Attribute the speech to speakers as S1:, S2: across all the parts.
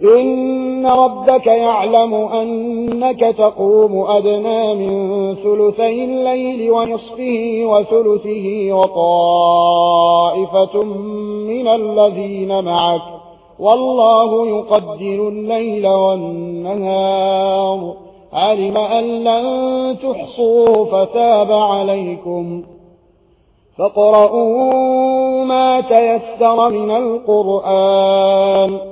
S1: إن ربك يعلم أنك تقوم أدنى من ثلثي الليل ونصفه وثلثه وطائفة من الذين معك والله يقدر الليل والنهار علم أن لن تحصوا فتاب عليكم فاقرؤوا ما تيسر من القرآن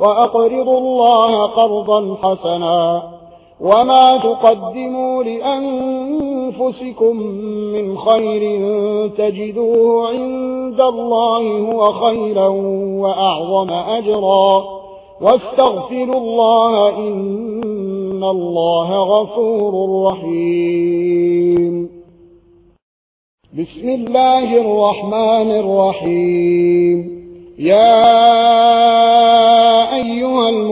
S1: وأقرضوا الله قرضا حسنا وما تقدموا لأنفسكم من خير تجدوه عند الله هو خيرا وأعظم أجرا واستغفروا الله إن الله غفور رحيم بسم الله الرحمن الرحيم يا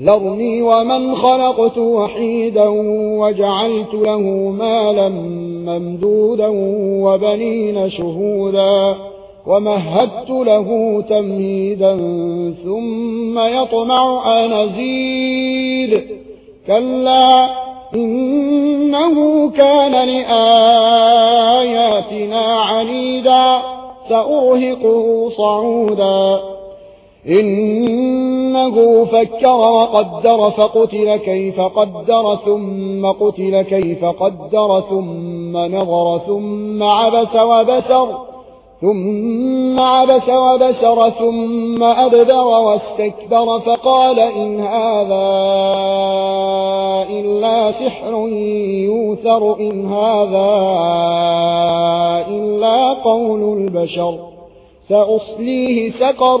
S1: ذرني ومن خلقت وحيدا وجعلت له مالا ممدودا وبنين شهودا ومهدت له تمهيدا ثم يطمع أزيد كلا إنه كان لآياتنا عنيدا سأرهقه صعودا إن إنه فكر وقدر فقتل كيف قدر ثم قتل كيف قدر ثم نظر ثم عبس وبسر ثم عبس وبسر ثم أدبر واستكبر فقال إن هذا إلا سحر يوثر إن هذا إلا قول البشر سأصليه سقر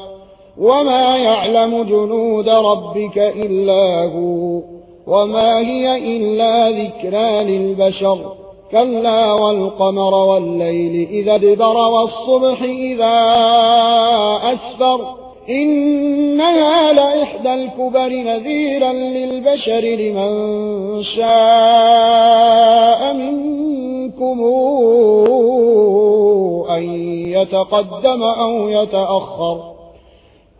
S1: وما يعلم جنود ربك إلا هو وما هي إلا ذكرى للبشر كلا والقمر والليل إذا ادبر والصبح إذا أسفر إنها لإحدى الكبر نذيرا للبشر لمن شاء منكم أن يتقدم أو يتأخر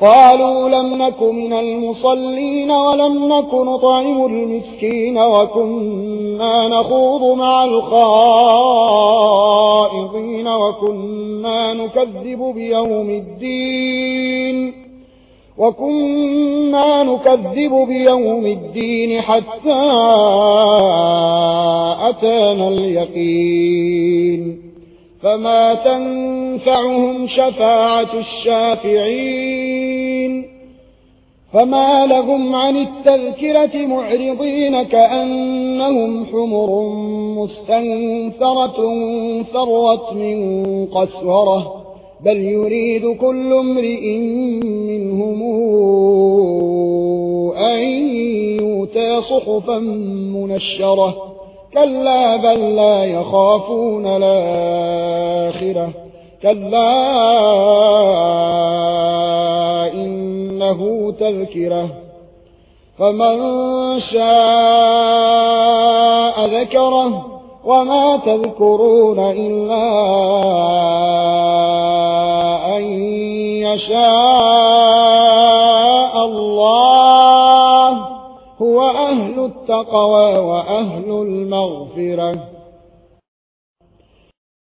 S1: قالوا لم نكن من المصلين ولم نكن طعم المسكين وكنا نخوض مع الخائضين وكنا نكذب بيوم الدين وكنا نكذب بيوم الدين حتى أتانا اليقين فما تنفعهم شفاعة الشافعين فما لهم عن التذكرة معرضين كأنهم حمر مستنثرة فرت من قسورة بل يريد كل امرئ منهم أن يوتى صحفا منشرة كلا بل لا يخافون الآخرة كلا له تذكرة فمن شاء ذكره وما تذكرون إلا أن يشاء الله هو أهل التقوى وأهل المغفرة